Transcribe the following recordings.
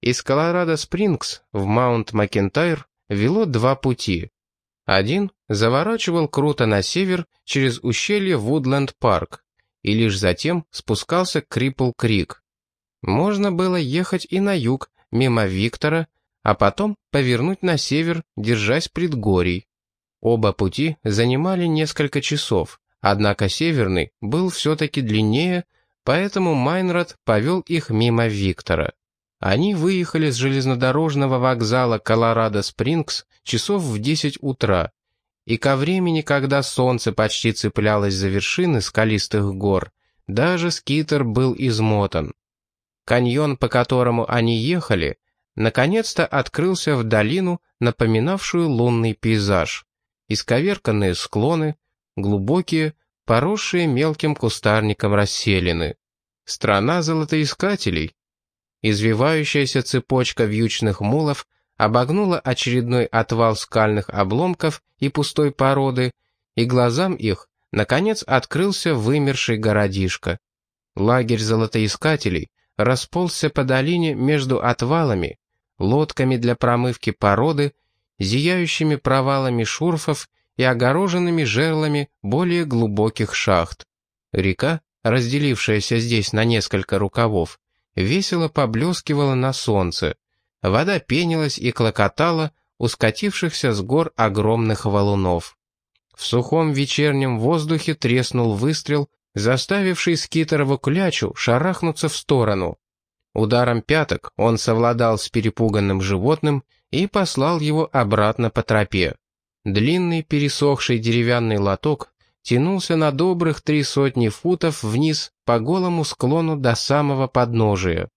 Из Колорадо-Спрингс в Маунт-Макентайр вело два пути. Один заворачивал круто на север через ущелье Вудленд-Парк и лишь затем спускался к Крипл-Крик. Можно было ехать и на юг, мимо Виктора, а потом повернуть на север, держась предгорий. Оба пути занимали несколько часов, однако северный был все-таки длиннее, поэтому Майнрад повел их мимо Виктора. Они выехали с железнодорожного вокзала Колорадо-Спрингс часов в 10 утра, и ко времени, когда солнце почти цеплялось за вершины скалистых гор, даже скитер был измотан. Каньон, по которому они ехали, наконец-то открылся в долину, напоминавшую лунный пейзаж. Исковерканные склоны, глубокие, поросшие мелким кустарником расселены. Страна золотоискателей. Извивающаяся цепочка вьючных мулов обогнула очередной отвал скальных обломков и пустой породы, и глазам их, наконец, открылся вымерший городишко. Лагерь золотоискателей расползся по долине между отвалами, лодками для промывки породы, зияющими провалами шурфов и огороженными жерлами более глубоких шахт. Река, разделившаяся здесь на несколько рукавов, весело поблескивала на солнце. Вода пенилась и клокотала у скатившихся с гор огромных валунов. В сухом вечернем воздухе треснул выстрел, заставивший скитерову клячу шарахнуться в сторону. Ударом пяток он совладал с перепуганным животным и послал его обратно по тропе. Длинный пересохший деревянный лоток тянулся на добрых три сотни футов вниз по голому склону до самого подножия.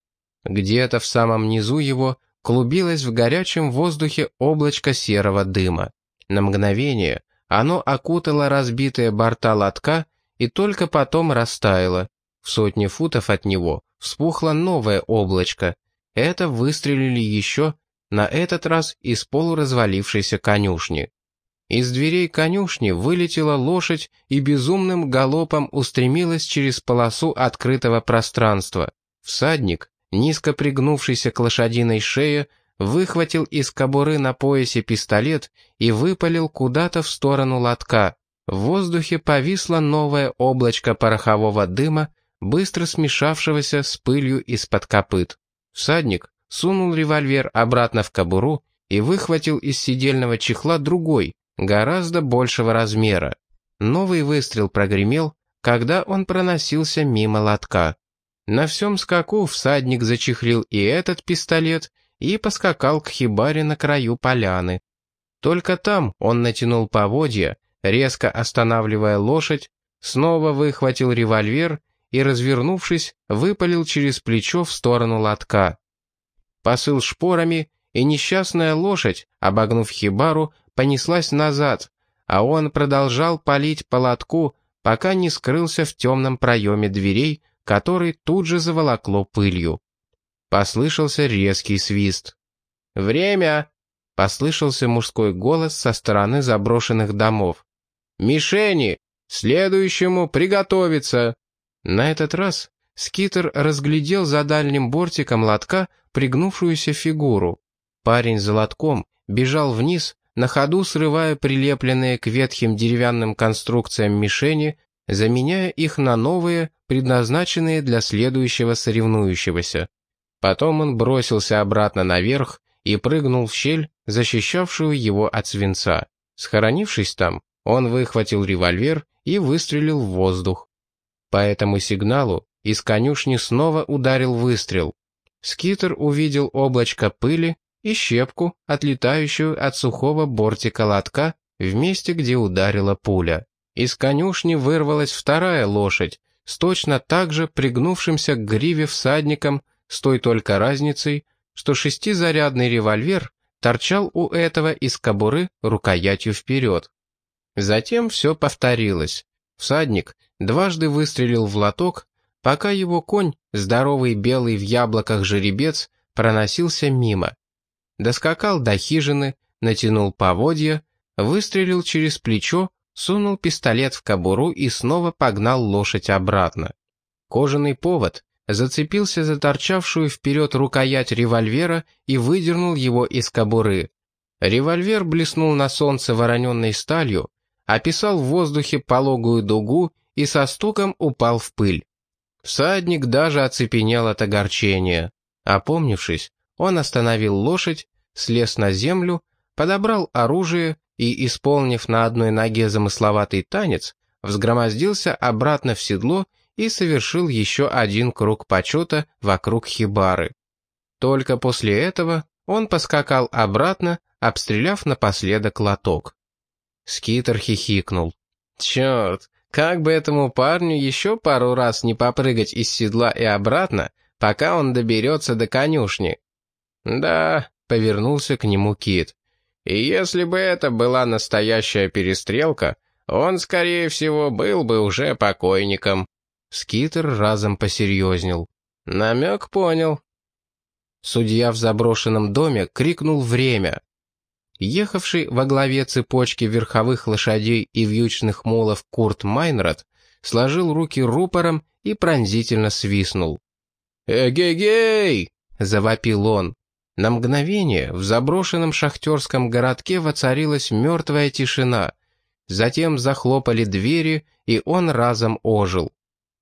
Где-то в самом низу его клубилось в горячем воздухе облачко серого дыма. На мгновение оно окутало разбитые борта лотка и только потом растаяло. В сотне футов от него вспухло новое облачко. Это выстрелили еще, на этот раз из полуразвалившейся конюшни. Из дверей конюшни вылетела лошадь и безумным галопом устремилась через полосу открытого пространства. Всадник, низко пригнувшийся к лошадиной шее, выхватил из кобуры на поясе пистолет и выпалил куда-то в сторону лотка. В воздухе повисло новое облачко порохового дыма, быстро смешавшегося с пылью из-под копыт. Всадник сунул револьвер обратно в кобуру и выхватил из сидельного чехла другой, гораздо большего размера. Новый выстрел прогремел, когда он проносился мимо лотка. На всем скаку всадник зачехлил и этот пистолет и поскакал к хибаре на краю поляны. Только там он натянул поводья, резко останавливая лошадь, снова выхватил револьвер и, развернувшись, выпалил через плечо в сторону лотка. Посыл шпорами, и несчастная лошадь, обогнув хибару, понеслась назад, а он продолжал палить по лотку, пока не скрылся в темном проеме дверей, который тут же заволокло пылью. Послышался резкий свист. «Время!» — послышался мужской голос со стороны заброшенных домов. «Мишени! Следующему приготовиться!» На этот раз Скитер разглядел за дальним бортиком лотка пригнувшуюся фигуру. Парень за лотком бежал вниз, на ходу срывая прилепленные к ветхим деревянным конструкциям мишени, заменяя их на новые, предназначенные для следующего соревнующегося. Потом он бросился обратно наверх и прыгнул в щель, защищавшую его от свинца. Схоронившись там, он выхватил револьвер и выстрелил в воздух. По этому сигналу из конюшни снова ударил выстрел. Скитер увидел облачко пыли и щепку, отлетающую от сухого бортика лотка в месте, где ударила пуля. Из конюшни вырвалась вторая лошадь, с точно так же пригнувшимся к гриве всадником, с той только разницей, что шестизарядный револьвер торчал у этого из кобуры рукоятью вперед. Затем все повторилось. Всадник дважды выстрелил в лоток, пока его конь, здоровый белый в яблоках жеребец, проносился мимо. Доскакал до хижины, натянул поводья, выстрелил через плечо, сунул пистолет в кобуру и снова погнал лошадь обратно. Кожаный повод, зацепился за торчавшую вперед рукоять револьвера и выдернул его из кобуры. Револьвер блеснул на солнце вороненной сталью, описал в воздухе пологую дугу и со стуком упал в пыль. Всадник даже оцепенел от огорчения. Опомнившись, он остановил лошадь, слез на землю, подобрал оружие и, исполнив на одной ноге замысловатый танец, взгромоздился обратно в седло и совершил еще один круг почета вокруг хибары. Только после этого он поскакал обратно, обстреляв напоследок лоток. Скитер хихикнул. «Черт, как бы этому парню еще пару раз не попрыгать из седла и обратно, пока он доберется до конюшни?» «Да», — повернулся к нему Кит. «И если бы это была настоящая перестрелка, он, скорее всего, был бы уже покойником». Скитер разом посерьезнел. «Намек понял». Судья в заброшенном доме крикнул «Время!». Ехавший во главе цепочки верховых лошадей и вьючных мулов Курт Майнрад сложил руки рупором и пронзительно свистнул. «Эгегей!» — завопил он. На мгновение в заброшенном шахтерском городке воцарилась мертвая тишина. Затем захлопали двери, и он разом ожил.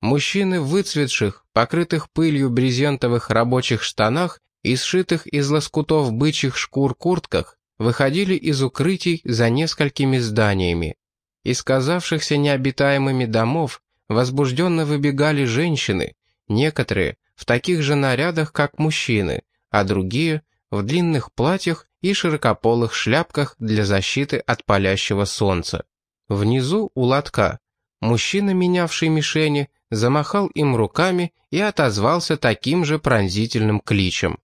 Мужчины в выцветших, покрытых пылью брезентовых рабочих штанах и сшитых из лоскутов бычьих шкур куртках выходили из укрытий за несколькими зданиями. Из казавшихся необитаемыми домов возбужденно выбегали женщины, некоторые в таких же нарядах, как мужчины, а другие в длинных платьях и широкополых шляпках для защиты от палящего солнца. Внизу у лотка мужчина, менявший мишени, замахал им руками и отозвался таким же пронзительным кличем.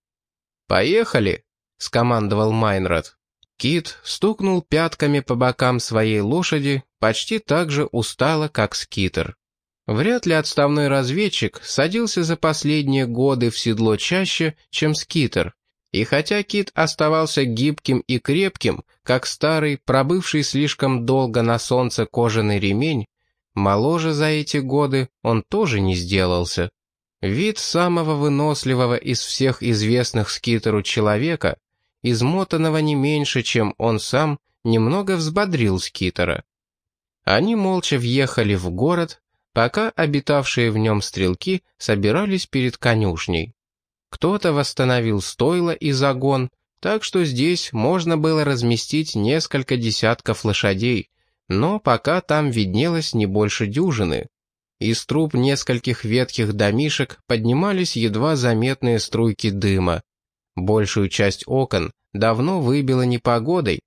«Поехали!» — скомандовал Майнрад. Кит стукнул пятками по бокам своей лошади почти так же устало, как скитер. Вряд ли отставной разведчик садился за последние годы в седло чаще, чем скитер. И хотя Кит оставался гибким и крепким, как старый, пробывший слишком долго на солнце кожаный ремень, моложе за эти годы он тоже не сделался. Вид самого выносливого из всех известных скитеру человека, измотанного не меньше, чем он сам, немного взбодрил скитера. Они молча въехали в город, пока обитавшие в нем стрелки собирались перед конюшней. Кто-то восстановил стойло и загон, так что здесь можно было разместить несколько десятков лошадей, но пока там виднелось не больше дюжины. Из труб нескольких ветхих домишек поднимались едва заметные струйки дыма. Большую часть окон давно выбило непогодой.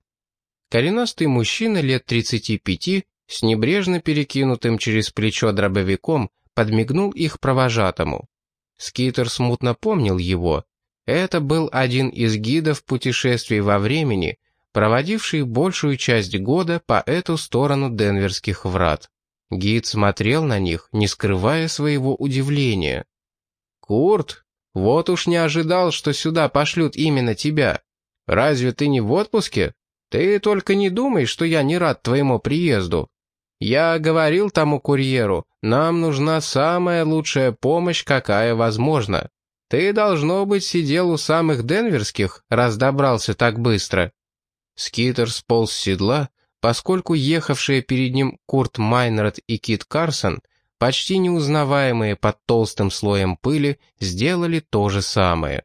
Коренастый мужчина лет 35 с небрежно перекинутым через плечо дробовиком подмигнул их провожатому. Скитер смутно помнил его. Это был один из гидов путешествий во времени, проводивший большую часть года по эту сторону Денверских врат. Гид смотрел на них, не скрывая своего удивления. «Курт, вот уж не ожидал, что сюда пошлют именно тебя. Разве ты не в отпуске? Ты только не думай, что я не рад твоему приезду. Я говорил тому курьеру, нам нужна самая лучшая помощь, какая возможна. Ты, должно быть, сидел у самых денверских, раз добрался так быстро». Скитер сполз с седла, поскольку ехавшие перед ним Курт Майнерт и Кит Карсон, почти неузнаваемые под толстым слоем пыли, сделали то же самое.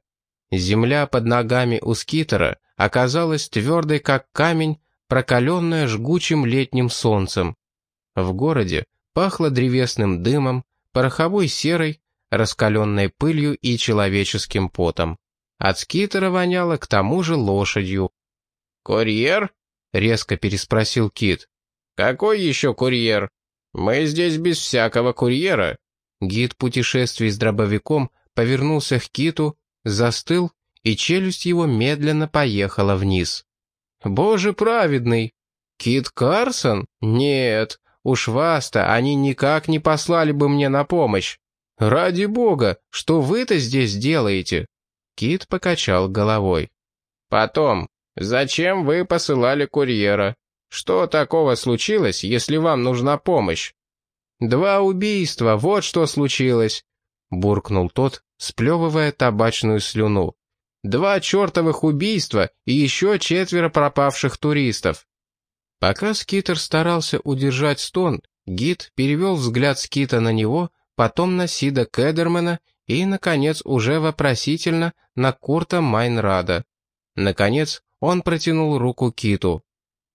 Земля под ногами у Скитера оказалась твердой, как камень, прокаленная жгучим летним солнцем. В городе пахло древесным дымом, пороховой серой, раскаленной пылью и человеческим потом. От скитера воняло к тому же лошадью. «Курьер?» — резко переспросил Кит. «Какой еще курьер? Мы здесь без всякого курьера». Гид путешествий с дробовиком повернулся к Киту, застыл, и челюсть его медленно поехала вниз. «Боже праведный! Кит Карсон? Нет, Уж вас-то они никак не послали бы мне на помощь. Ради бога, что вы-то здесь делаете?» Кит покачал головой. «Потом, зачем вы посылали курьера? Что такого случилось, если вам нужна помощь?» «Два убийства, вот что случилось. — буркнул тот, сплевывая табачную слюну. «Два чертовых убийства и еще четверо пропавших туристов». Пока Скитер старался удержать стон, гид перевел взгляд Скита на него, потом на Сида Кедермана и, наконец, уже вопросительно на Курта Майнрада. Наконец, он протянул руку Киту.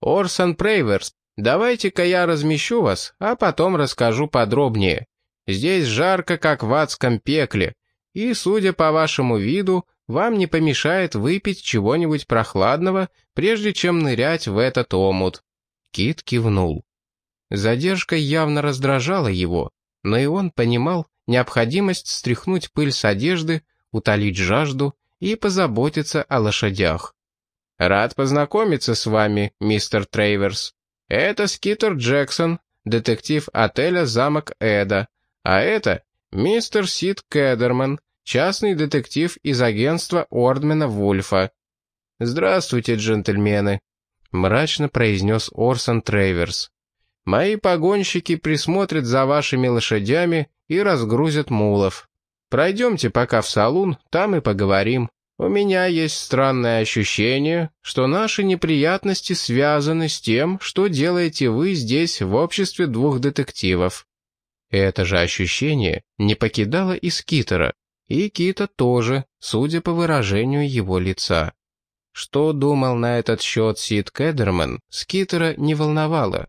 «Орсон Прейверс, давайте-ка я размещу вас, а потом расскажу подробнее. Здесь жарко, как в адском пекле, и, судя по вашему виду, вам не помешает выпить чего-нибудь прохладного, прежде чем нырять в этот омут». Кит кивнул. Задержка явно раздражала его, но и он понимал необходимость стряхнуть пыль с одежды, утолить жажду и позаботиться о лошадях. «Рад познакомиться с вами, мистер Трейверс. Это Скитер Джексон, детектив отеля «Замок Эдо», а это мистер Сид Кедерман, частный детектив из агентства Ордмена Вульфа. «Здравствуйте, джентльмены», — мрачно произнес Орсон Трейверс. «Мои погонщики присмотрят за вашими лошадями и разгрузят мулов. Пройдемте пока в салун, там и поговорим». У меня есть странное ощущение, что наши неприятности связаны с тем, что делаете вы здесь в обществе двух детективов. Это же ощущение не покидало и Скитера, и Кита тоже, судя по выражению его лица. Что думал на этот счет Сид Кедерман, Скитера не волновало.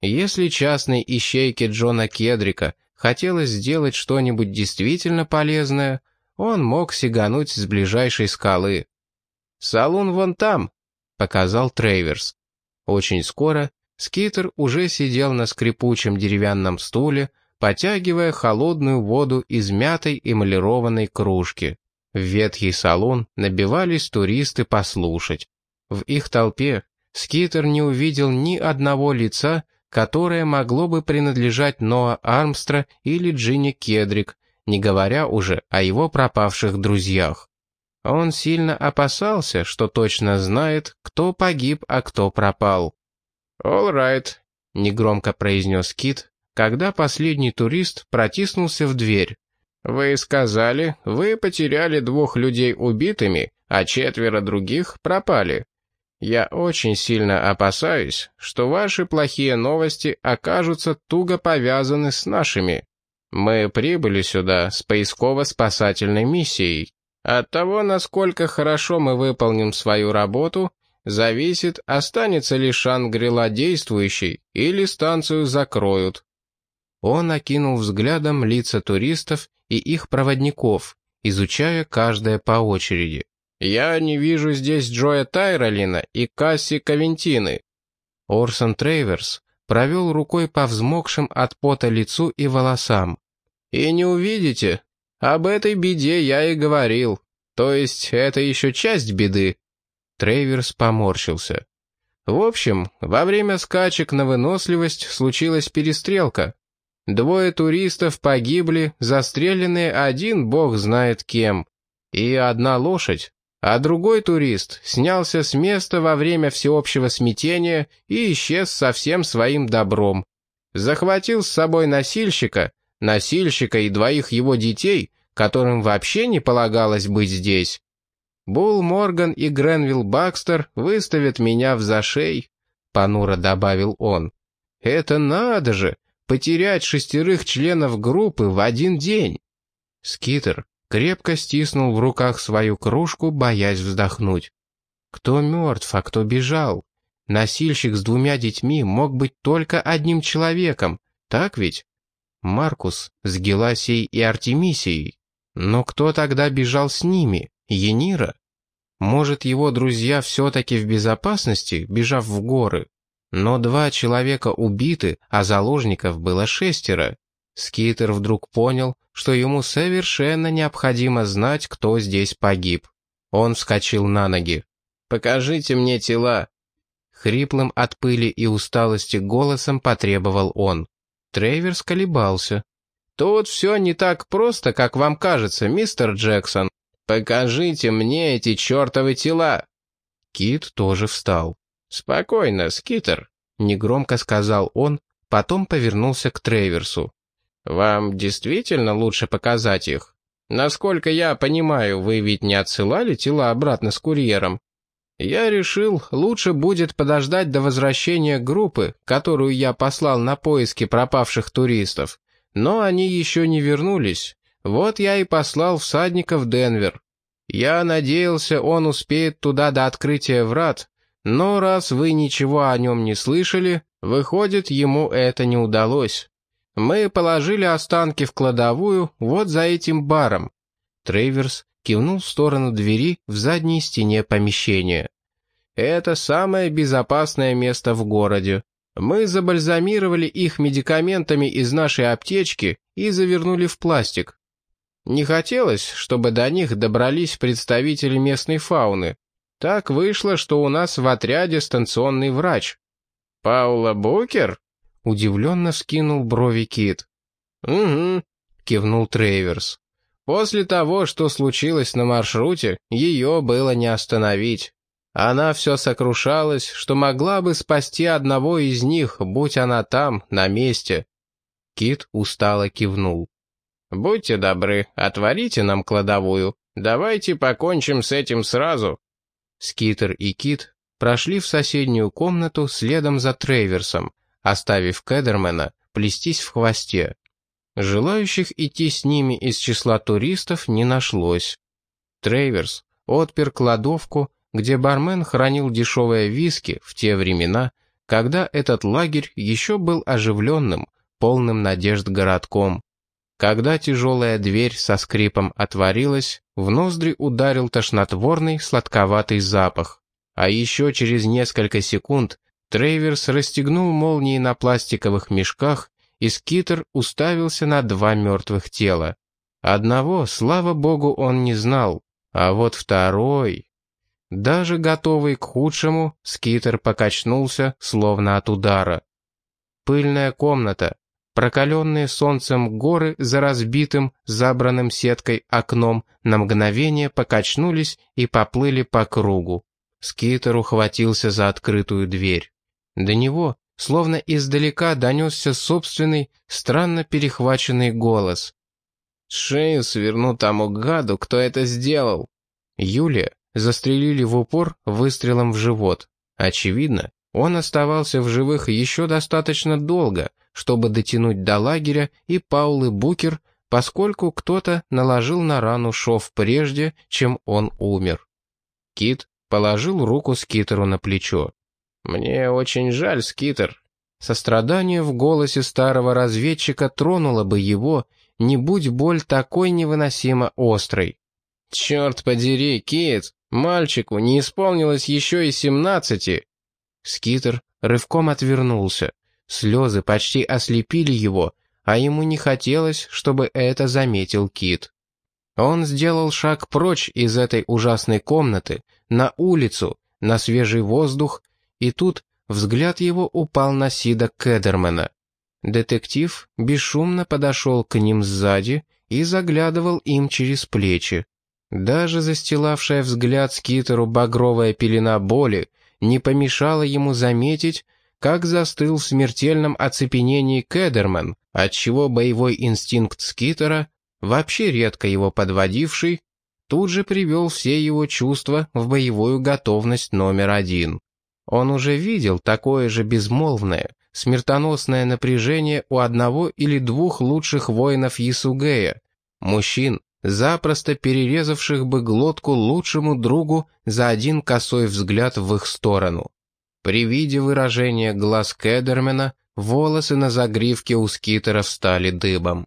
Если частной ищейке Джона Кедрика хотелось сделать что-нибудь действительно полезное, он мог сигануть с ближайшей скалы. «Салон вон там», — показал Трейверс. Очень скоро Скитер уже сидел на скрипучем деревянном стуле, потягивая холодную воду из мятой эмалированной кружки. В ветхий салон набивались туристы послушать. В их толпе Скитер не увидел ни одного лица, которое могло бы принадлежать Ноа Армстро или Джине Кеддрик, не говоря уже о его пропавших друзьях. Он сильно опасался, что точно знает, кто погиб, а кто пропал. «All right», — негромко произнес Кит, когда последний турист протиснулся в дверь. «Вы сказали, вы потеряли двух людей убитыми, а четверо других пропали. Я очень сильно опасаюсь, что ваши плохие новости окажутся туго повязаны с нашими. Мы прибыли сюда с поисково-спасательной миссией. От того, насколько хорошо мы выполним свою работу, зависит, останется ли Шангрила действующей или станцию закроют. Он окинул взглядом лица туристов и их проводников, изучая каждое по очереди. «Я не вижу здесь Джоя Тайролина и Касси Кавентины». Орсон Трейверс провел рукой по взмокшим от пота лицу и волосам. И не увидите. Об этой беде я и говорил. То есть это еще часть беды. Трейверс поморщился. В общем, во время скачек на выносливость случилась перестрелка. Двое туристов погибли, застреленные один бог знает кем. И одна лошадь. А другой турист снялся с места во время всеобщего смятения и исчез со всем своим добром. Захватил с собой носильщика, носильщика и двоих его детей, которым вообще не полагалось быть здесь. Бул Морган и Гренвилл Бакстер выставят меня в зашей, понуро добавил он. Это надо же, потерять шестерых членов группы в один день. Скитер крепко стиснул в руках свою кружку, боясь вздохнуть. Кто мертв, а кто бежал? Носильщик с двумя детьми мог быть только одним человеком, так ведь? Маркус с Геласией и Артемисией. Но кто тогда бежал с ними? Енира? Может, его друзья все-таки в безопасности, бежав в горы? Но два человека убиты, а заложников было шестеро. Скитер вдруг понял, что ему совершенно необходимо знать, кто здесь погиб. Он вскочил на ноги. «Покажите мне тела!» Хриплым от пыли и усталости голосом потребовал он. Трейверс колебался. «Тут все не так просто, как вам кажется, мистер Джексон. Покажите мне эти чертовы тела!» Кит тоже встал. «Спокойно, Скитер», — негромко сказал он, потом повернулся к Трейверсу. «Вам действительно лучше показать их? Насколько я понимаю, вы ведь не отсылали тела обратно с курьером?» Я решил, лучше будет подождать до возвращения группы, которую я послал на поиски пропавших туристов. Но они еще не вернулись. Вот я и послал всадника в Денвер. Я надеялся, он успеет туда до открытия врат, но раз вы ничего о нем не слышали, выходит, ему это не удалось. Мы положили останки в кладовую вот за этим баром. Трейверс кивнул в сторону двери в задней стене помещения. «Это самое безопасное место в городе. Мы забальзамировали их медикаментами из нашей аптечки и завернули в пластик. Не хотелось, чтобы до них добрались представители местной фауны. Так вышло, что у нас в отряде станционный врач. «Паула Букер?» — удивленно скинул брови Кит. «Угу», — кивнул Трейверс. После того, что случилось на маршруте, ее было не остановить. Она все сокрушалась, что могла бы спасти одного из них, будь она там, на месте. Кит устало кивнул. «Будьте добры, отворите нам кладовую. Давайте покончим с этим сразу». Скитер и Кит прошли в соседнюю комнату следом за Трейверсом, оставив Кедермена плестись в хвосте. Желающих идти с ними из числа туристов не нашлось. Трейверс отпер кладовку, где бармен хранил дешевые виски в те времена, когда этот лагерь еще был оживленным, полным надежд городком. Когда тяжелая дверь со скрипом отворилась, в ноздри ударил тошнотворный сладковатый запах. А еще через несколько секунд Трейверс расстегнул молнии на пластиковых мешках и скитер уставился на два мертвых тела. Одного, слава богу, он не знал, а вот второй... Даже готовый к худшему, скитер покачнулся, словно от удара. Пыльная комната, прокаленные солнцем горы за разбитым, забранным сеткой окном на мгновение покачнулись и поплыли по кругу. Скитер ухватился за открытую дверь. До него словно издалека донесся собственный, странно перехваченный голос. «Шею сверну тому гаду, кто это сделал!» Юлия застрелили в упор выстрелом в живот. Очевидно, он оставался в живых еще достаточно долго, чтобы дотянуть до лагеря и Паулы Букер, поскольку кто-то наложил на рану шов прежде, чем он умер. Кит положил руку Скитеру на плечо. «Мне очень жаль, Скитер». Сострадание в голосе старого разведчика тронуло бы его, не будь боль такой невыносимо острой. «Черт подери, Кит, мальчику не исполнилось еще и семнадцати». Скитер рывком отвернулся. Слезы почти ослепили его, а ему не хотелось, чтобы это заметил Кит. Он сделал шаг прочь из этой ужасной комнаты, на улицу, на свежий воздух и тут взгляд его упал на Сида Кедермена. Детектив бесшумно подошел к ним сзади и заглядывал им через плечи. Даже застилавшая взгляд Скитеру багровая пелена боли не помешала ему заметить, как застыл в смертельном оцепенении Кедерман, отчего боевой инстинкт Скитера, вообще редко его подводивший, тут же привел все его чувства в боевую готовность номер один. Он уже видел такое же безмолвное, смертоносное напряжение у одного или двух лучших воинов Ясугея, мужчин, запросто перерезавших бы глотку лучшему другу за один косой взгляд в их сторону. При виде выражения глаз Кедермена волосы на загривке у скитера встали дыбом.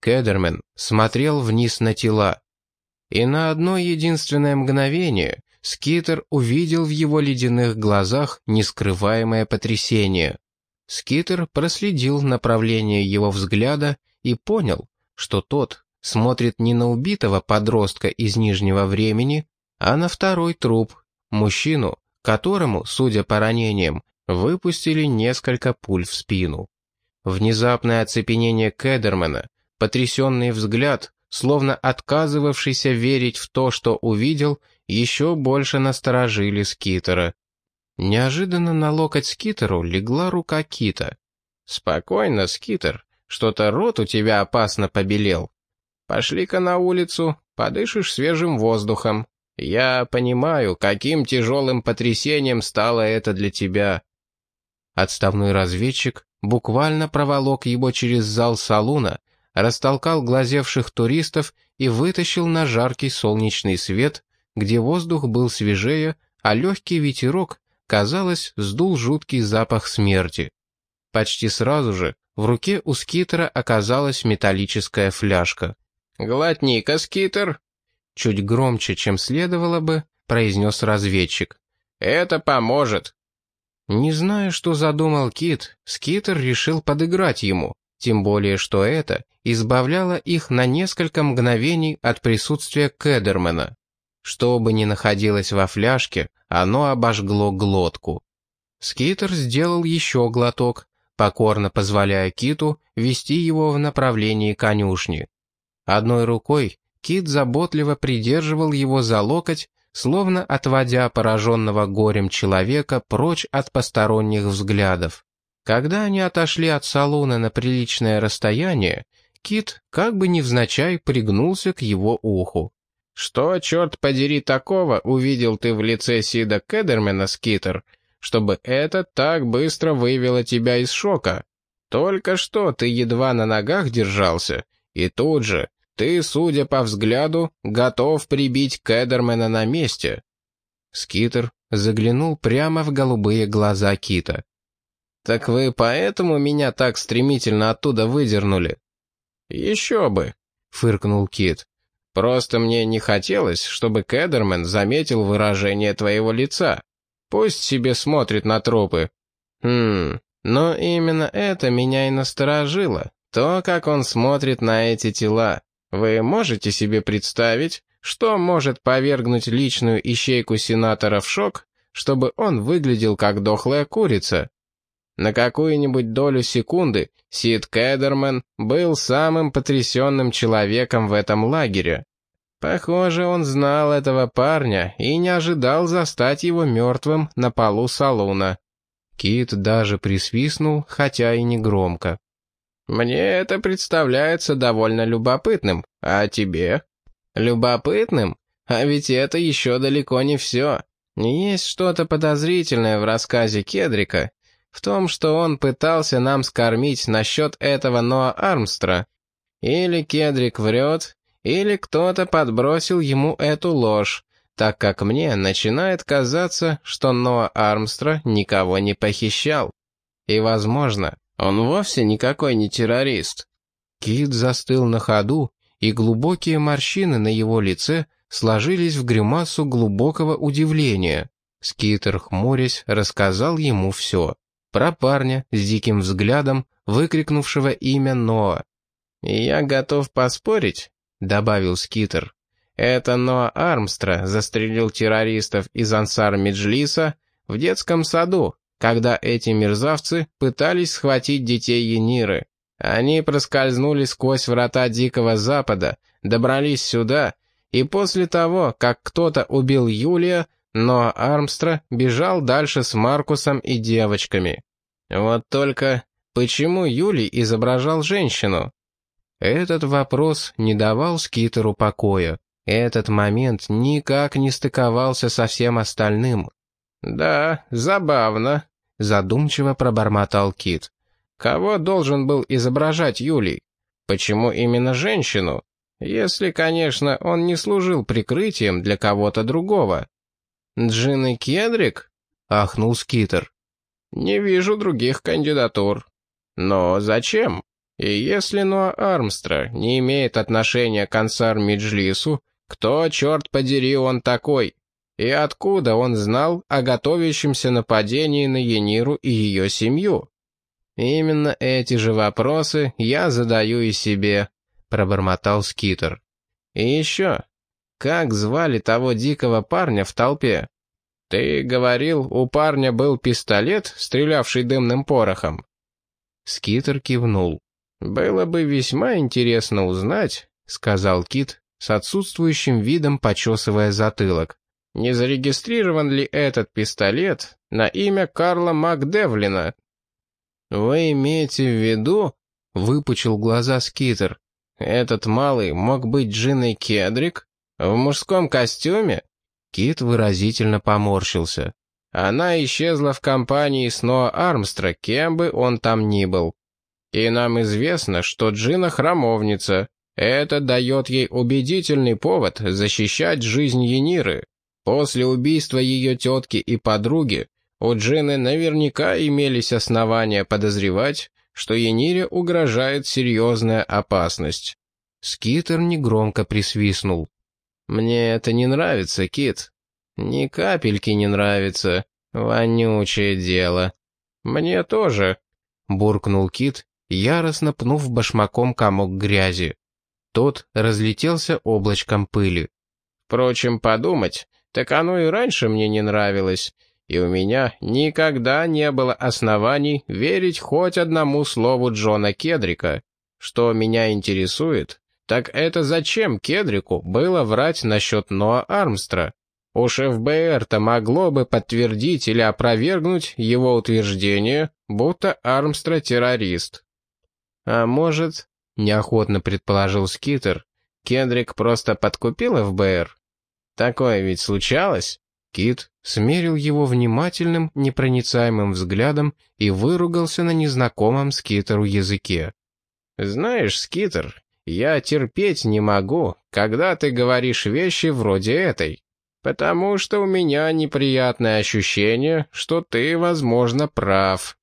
Кедермен смотрел вниз на тела. И на одно единственное мгновение Скитер увидел в его ледяных глазах нескрываемое потрясение. Скитер проследил направление его взгляда и понял, что тот смотрит не на убитого подростка из Нижнего времени, а на второй труп, мужчину, которому, судя по ранениям, выпустили несколько пуль в спину. Внезапное оцепенение Кедермана, потрясенный взгляд, словно отказывавшийся верить в то, что увидел, еще больше насторожили Скитера. Неожиданно на локоть Скитеру легла рука Кита. «Спокойно, Скитер. Что-то рот у тебя опасно побелел. Пошли-ка на улицу, подышишь свежим воздухом. Я понимаю, каким тяжелым потрясением стало это для тебя». Отставной разведчик буквально проволок его через зал салуна, растолкал глазевших туристов и вытащил на жаркий солнечный свет, где воздух был свежее, а легкий ветерок, казалось, сдул жуткий запах смерти. Почти сразу же в руке у скитера оказалась металлическая фляжка. «Глотни-ка, скитер!» Чуть громче, чем следовало бы, произнес разведчик. «Это поможет!» Не зная, что задумал Кит, Скитер решил подыграть ему, тем более что это избавляло их на несколько мгновений от присутствия Кедермена. Что бы ни находилось во фляжке, оно обожгло глотку. Скитер сделал еще глоток, покорно позволяя Киту вести его в направлении конюшни. Одной рукой Кит заботливо придерживал его за локоть, словно отводя пораженного горем человека прочь от посторонних взглядов. Когда они отошли от салона на приличное расстояние, Кит как бы невзначай пригнулся к его уху. «Что, черт подери, такого увидел ты в лице Сида Кедермена, Скитер, чтобы это так быстро вывело тебя из шока? Только что ты едва на ногах держался, и тут же, ты, судя по взгляду, готов прибить Кедермена на месте». Скитер заглянул прямо в голубые глаза Кита. «Так вы поэтому меня так стремительно оттуда выдернули?» «Еще бы», — фыркнул Кит. «Просто мне не хотелось, чтобы Кедермен заметил выражение твоего лица. Пусть себе смотрит на трупы». «Хм, но именно это меня и насторожило, то, как он смотрит на эти тела. Вы можете себе представить, что может повергнуть личную ищейку сенатора в шок, чтобы он выглядел как дохлая курица? На какую-нибудь долю секунды Сид Кедерман был самым потрясенным человеком в этом лагере. Похоже, он знал этого парня и не ожидал застать его мертвым на полу салуна. Кит даже присвистнул, хотя и не громко. Мне это представляется довольно любопытным. А тебе? Любопытным? А ведь это еще далеко не все. Есть что-то подозрительное в рассказе Кедрика, в том, что он пытался нам скормить насчет этого Ноа Армстра. Или Кедрик врет, или кто-то подбросил ему эту ложь, так как мне начинает казаться, что Ноа Армстра никого не похищал. И, возможно, он вовсе никакой не террорист. Кит застыл на ходу, и глубокие морщины на его лице сложились в гримасу глубокого удивления. Скитер, хмурясь, рассказал ему все. Про парня с диким взглядом, выкрикнувшего имя Ноа. «Я готов поспорить», — добавил Скитер. «Это Ноа Армстра застрелил террористов из Ансар Меджлиса в детском саду, когда эти мерзавцы пытались схватить детей Ениры. Они проскользнули сквозь врата Дикого Запада, добрались сюда, и после того, как кто-то убил Юлия, но Армстра бежал дальше с Маркусом и девочками. Вот только почему Юлий изображал женщину? Этот вопрос не давал Скитеру покоя. Этот момент никак не стыковался со всем остальным. «Да, забавно», — задумчиво пробормотал Кит. «Кого должен был изображать Юлий? Почему именно женщину? Если, конечно, он не служил прикрытием для кого-то другого». «Джин и Кедрик?» — ахнул Скитер. «Не вижу других кандидатур». «Но зачем? И если Ноа Армстра не имеет отношения к Ансар Миджлису, кто, черт подери, он такой?» И откуда он знал о готовящемся нападении на Ениру и ее семью? Именно эти же вопросы я задаю и себе, пробормотал Скитер. И еще, как звали того дикого парня в толпе? Ты говорил, у парня был пистолет, стрелявший дымным порохом? Скитер кивнул. «Было бы весьма интересно узнать», — сказал Кит, с отсутствующим видом почесывая затылок. Не зарегистрирован ли этот пистолет на имя Карла Макдевлина? Вы имеете в виду? выпучил глаза Скитер. «Этот малый мог быть Джиной Кедрик? В мужском костюме?» Кит выразительно поморщился. Она исчезла в компании Сноа Армстра, кем бы он там ни был. И нам известно, что Джина храмовница. Это дает ей убедительный повод защищать жизнь Ениры. После убийства ее тетки и подруги у Джины наверняка имелись основания подозревать, что Енире угрожает серьезная опасность. Скитер негромко присвистнул. «Мне это не нравится, Кит. Ни капельки не нравится. Вонючее дело». «Мне тоже», — буркнул Кит, яростно пнув башмаком комок грязи. Тот разлетелся облачком пыли. «Впрочем, подумать, так оно и раньше мне не нравилось, и у меня никогда не было оснований верить хоть одному слову Джона Кедрика. Что меня интересует, так это зачем Кедрику было врать насчет Ноа Армстра? Уж ФБР-то могло бы подтвердить или опровергнуть его утверждение, будто Армстра террорист. А может, неохотно предположил Скитер, Кедрик просто подкупил ФБР? Такое ведь случалось? Кит смерил его внимательным, непроницаемым взглядом и выругался на незнакомом Скитеру языке. «Знаешь, Скитер, я терпеть не могу, когда ты говоришь вещи вроде этой, потому что у меня неприятное ощущение, что ты, возможно, прав».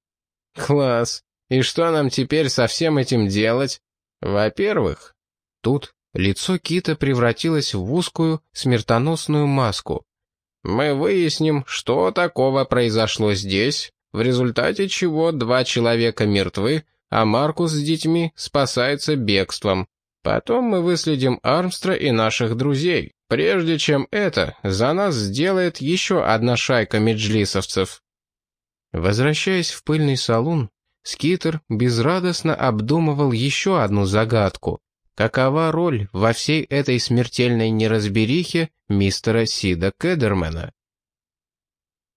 «Класс. И что нам теперь со всем этим делать? Во-первых...» Тут Лицо Кита превратилось в узкую, смертоносную маску. «Мы выясним, что такого произошло здесь, в результате чего два человека мертвы, а Маркус с детьми спасается бегством. Потом мы выследим Армстра и наших друзей, прежде чем это за нас сделает еще одна шайка меджлисовцев». Возвращаясь в пыльный салон, Скитер безрадостно обдумывал еще одну загадку. Какова роль во всей этой смертельной неразберихе мистера Сида Кедермена?